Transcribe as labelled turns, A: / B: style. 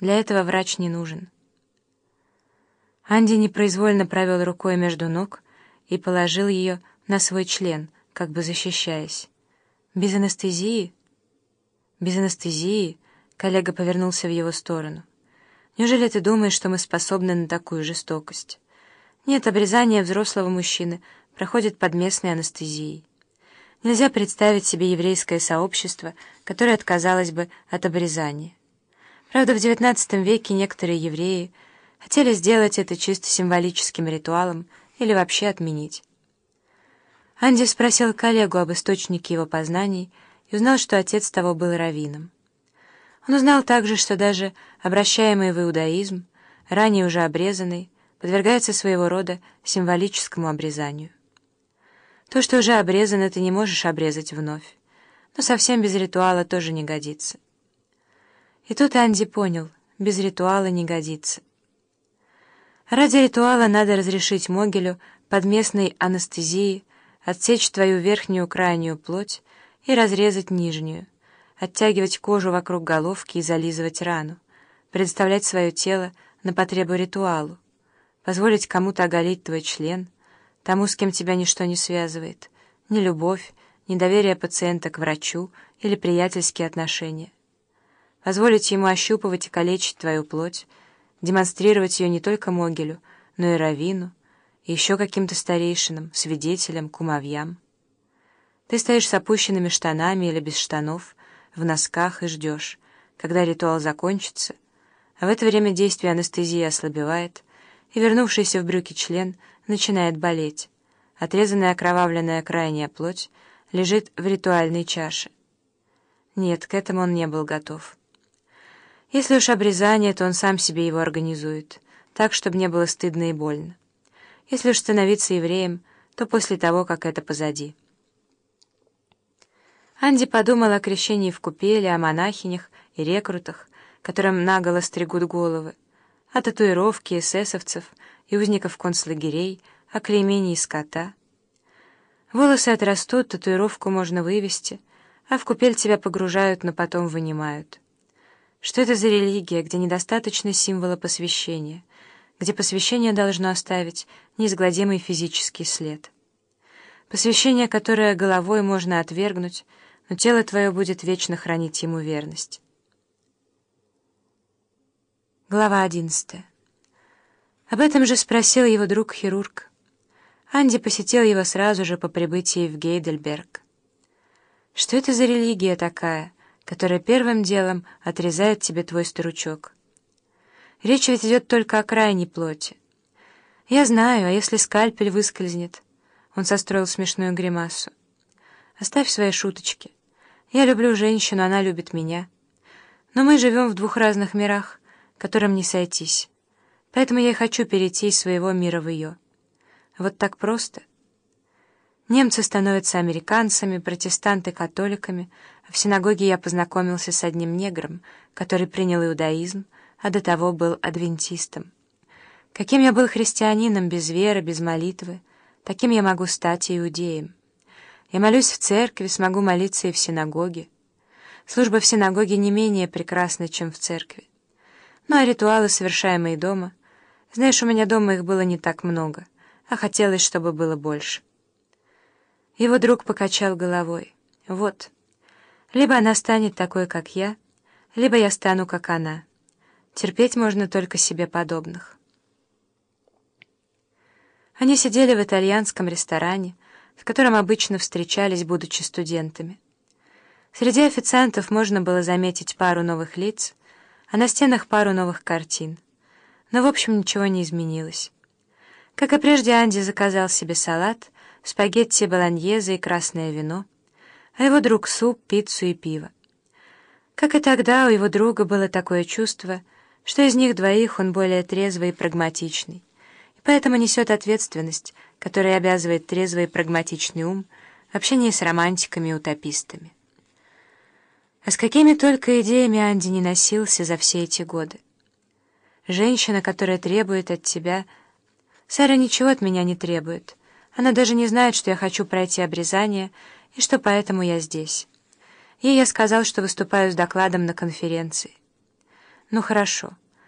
A: Для этого врач не нужен. Анди непроизвольно провел рукой между ног и положил ее на свой член, как бы защищаясь. «Без анестезии?» «Без анестезии?» — коллега повернулся в его сторону. «Неужели ты думаешь, что мы способны на такую жестокость?» «Нет, обрезание взрослого мужчины проходит под местной анестезией. Нельзя представить себе еврейское сообщество, которое отказалось бы от обрезания. Правда, в XIX веке некоторые евреи хотели сделать это чисто символическим ритуалом или вообще отменить. Анди спросил коллегу об источнике его познаний и узнал, что отец того был раввином. Он узнал также, что даже обращаемый в иудаизм, ранее уже обрезанный, подвергается своего рода символическому обрезанию. То, что уже обрезано, ты не можешь обрезать вновь, но совсем без ритуала тоже не годится. И тут Анди понял, без ритуала не годится. Ради ритуала надо разрешить Могилю под местной анестезией отсечь твою верхнюю крайнюю плоть и разрезать нижнюю, оттягивать кожу вокруг головки и зализывать рану, предоставлять свое тело на потребу ритуалу, позволить кому-то оголить твой член, тому, с кем тебя ничто не связывает, ни любовь, ни доверие пациента к врачу или приятельские отношения, позволить ему ощупывать и калечить твою плоть, демонстрировать ее не только Могилю, но и Равину, и еще каким-то старейшинам, свидетелям, кумовьям. Ты стоишь с опущенными штанами или без штанов, в носках и ждешь, когда ритуал закончится, а в это время действие анестезии ослабевает, и вернувшийся в брюки член начинает болеть. Отрезанная окровавленная крайняя плоть лежит в ритуальной чаше. Нет, к этому он не был готов. Если уж обрезание, то он сам себе его организует, так, чтобы не было стыдно и больно. Если уж становиться евреем, то после того, как это позади. Анди подумал о крещении в купеле, о монахинях и рекрутах, которым наголо стригут головы, о татуировке эсэсовцев и узников концлагерей, о клеймении скота. Волосы отрастут, татуировку можно вывести, а в купель тебя погружают, но потом вынимают. Что это за религия, где недостаточно символа посвящения — где посвящение должно оставить неизгладимый физический след. Посвящение, которое головой можно отвергнуть, но тело твое будет вечно хранить ему верность. Глава одиннадцатая. Об этом же спросил его друг-хирург. Анди посетил его сразу же по прибытии в Гейдельберг. Что это за религия такая, которая первым делом отрезает тебе твой стручок? Речь ведь идет только о крайней плоти. Я знаю, а если скальпель выскользнет? Он состроил смешную гримасу. Оставь свои шуточки. Я люблю женщину, она любит меня. Но мы живем в двух разных мирах, которым не сойтись. Поэтому я и хочу перейти из своего мира в ее. Вот так просто. Немцы становятся американцами, протестанты — католиками, в синагоге я познакомился с одним негром, который принял иудаизм, а до того был адвентистом. Каким я был христианином без веры, без молитвы, таким я могу стать иудеем. Я молюсь в церкви, смогу молиться и в синагоге. Служба в синагоге не менее прекрасна, чем в церкви. Ну а ритуалы, совершаемые дома... Знаешь, у меня дома их было не так много, а хотелось, чтобы было больше. Его друг покачал головой. Вот. Либо она станет такой, как я, либо я стану, как она. Терпеть можно только себе подобных. Они сидели в итальянском ресторане, в котором обычно встречались, будучи студентами. Среди официантов можно было заметить пару новых лиц, а на стенах пару новых картин. Но, в общем, ничего не изменилось. Как и прежде, Анди заказал себе салат, спагетти, болоньезе и красное вино, а его друг — суп, пиццу и пиво. Как и тогда, у его друга было такое чувство — что из них двоих он более трезвый и прагматичный, и поэтому несет ответственность, которая обязывает трезвый и прагматичный ум в общении с романтиками и утопистами. А с какими только идеями Анди не носился за все эти годы. Женщина, которая требует от тебя... Сара ничего от меня не требует. Она даже не знает, что я хочу пройти обрезание, и что поэтому я здесь. Ей я сказал, что выступаю с докладом на конференции. Ну хорошо.